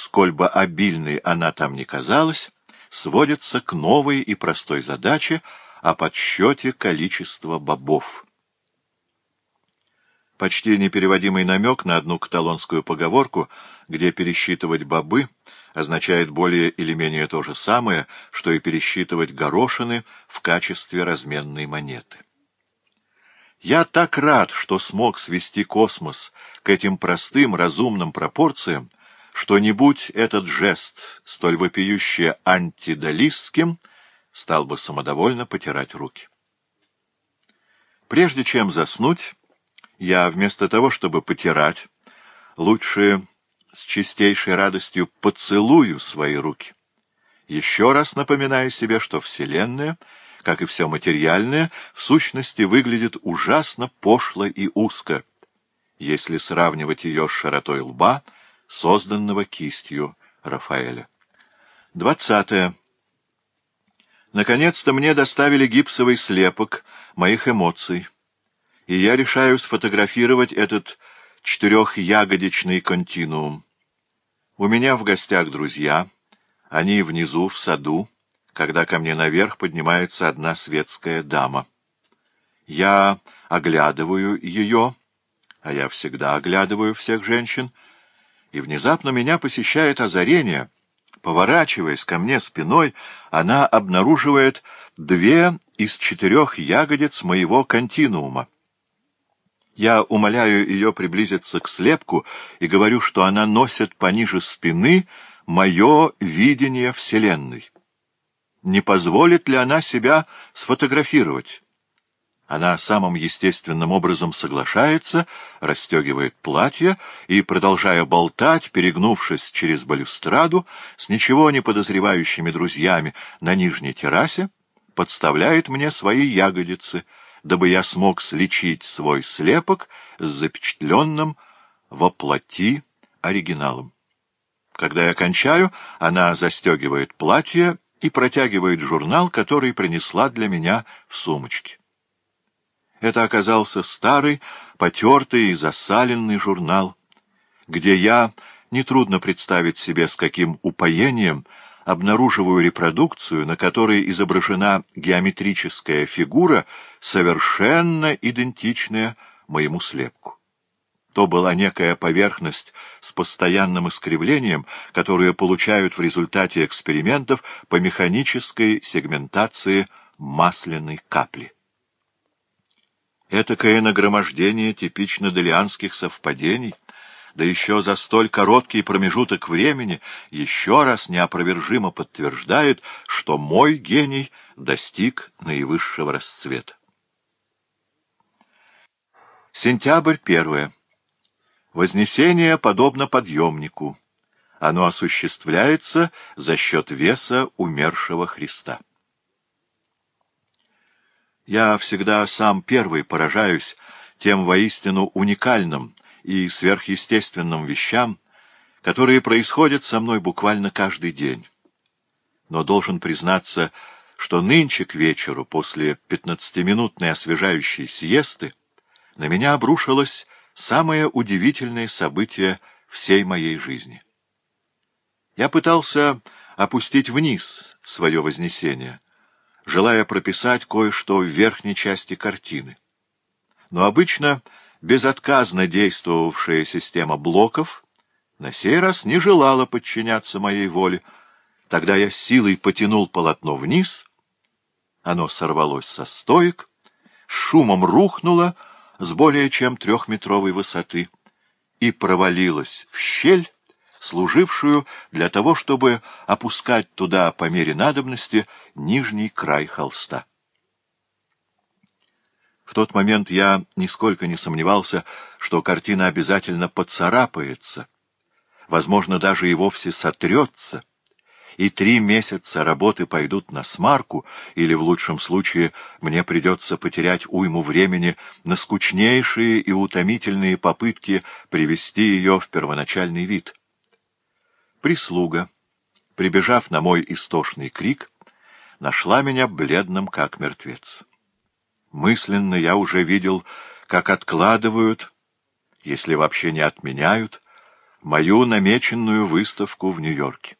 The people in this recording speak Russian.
сколь бы обильной она там ни казалась, сводится к новой и простой задаче о подсчете количества бобов. Почти непереводимый намек на одну каталонскую поговорку, где пересчитывать бобы означает более или менее то же самое, что и пересчитывать горошины в качестве разменной монеты. Я так рад, что смог свести космос к этим простым разумным пропорциям, что не будь этот жест, столь вопиюще антидалистским, стал бы самодовольно потирать руки. Прежде чем заснуть, я вместо того, чтобы потирать, лучше с чистейшей радостью поцелую свои руки, еще раз напоминаю себе, что Вселенная, как и все материальное, в сущности выглядит ужасно пошло и узко, если сравнивать ее с широтой лба — созданного кистью Рафаэля. Двадцатое. Наконец-то мне доставили гипсовый слепок моих эмоций, и я решаю сфотографировать этот четырехягодичный континуум. У меня в гостях друзья, они внизу, в саду, когда ко мне наверх поднимается одна светская дама. Я оглядываю ее, а я всегда оглядываю всех женщин — и внезапно меня посещает озарение. Поворачиваясь ко мне спиной, она обнаруживает две из четырех ягодиц моего континуума. Я умоляю ее приблизиться к слепку и говорю, что она носит пониже спины мое видение Вселенной. Не позволит ли она себя сфотографировать? Она самым естественным образом соглашается, расстегивает платье и, продолжая болтать, перегнувшись через балюстраду, с ничего не подозревающими друзьями на нижней террасе, подставляет мне свои ягодицы, дабы я смог сличить свой слепок с запечатленным воплоти оригиналом. Когда я кончаю, она застегивает платье и протягивает журнал, который принесла для меня в сумочке. Это оказался старый, потертый и засаленный журнал, где я, нетрудно представить себе, с каким упоением, обнаруживаю репродукцию, на которой изображена геометрическая фигура, совершенно идентичная моему слепку. То была некая поверхность с постоянным искривлением, которую получают в результате экспериментов по механической сегментации масляной капли. Этакое нагромождение типично делианских совпадений, да еще за столь короткий промежуток времени еще раз неопровержимо подтверждает, что мой гений достиг наивысшего расцвета. Сентябрь первое. Вознесение подобно подъемнику. Оно осуществляется за счет веса умершего Христа. Я всегда сам первый поражаюсь тем воистину уникальным и сверхъестественным вещам, которые происходят со мной буквально каждый день. Но должен признаться, что нынче к вечеру, после пятнадцатиминутной освежающей сиесты, на меня обрушилось самое удивительное событие всей моей жизни. Я пытался опустить вниз свое вознесение — желая прописать кое-что в верхней части картины. Но обычно безотказно действовавшая система блоков на сей раз не желала подчиняться моей воле. Тогда я силой потянул полотно вниз, оно сорвалось со стоек, шумом рухнуло с более чем трехметровой высоты и провалилось в щель, служившую для того, чтобы опускать туда по мере надобности нижний край холста. В тот момент я нисколько не сомневался, что картина обязательно поцарапается, возможно, даже и вовсе сотрется, и три месяца работы пойдут на смарку, или, в лучшем случае, мне придется потерять уйму времени на скучнейшие и утомительные попытки привести ее в первоначальный вид. Прислуга, прибежав на мой истошный крик, нашла меня бледным, как мертвец. Мысленно я уже видел, как откладывают, если вообще не отменяют, мою намеченную выставку в Нью-Йорке.